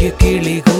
കിളികൂ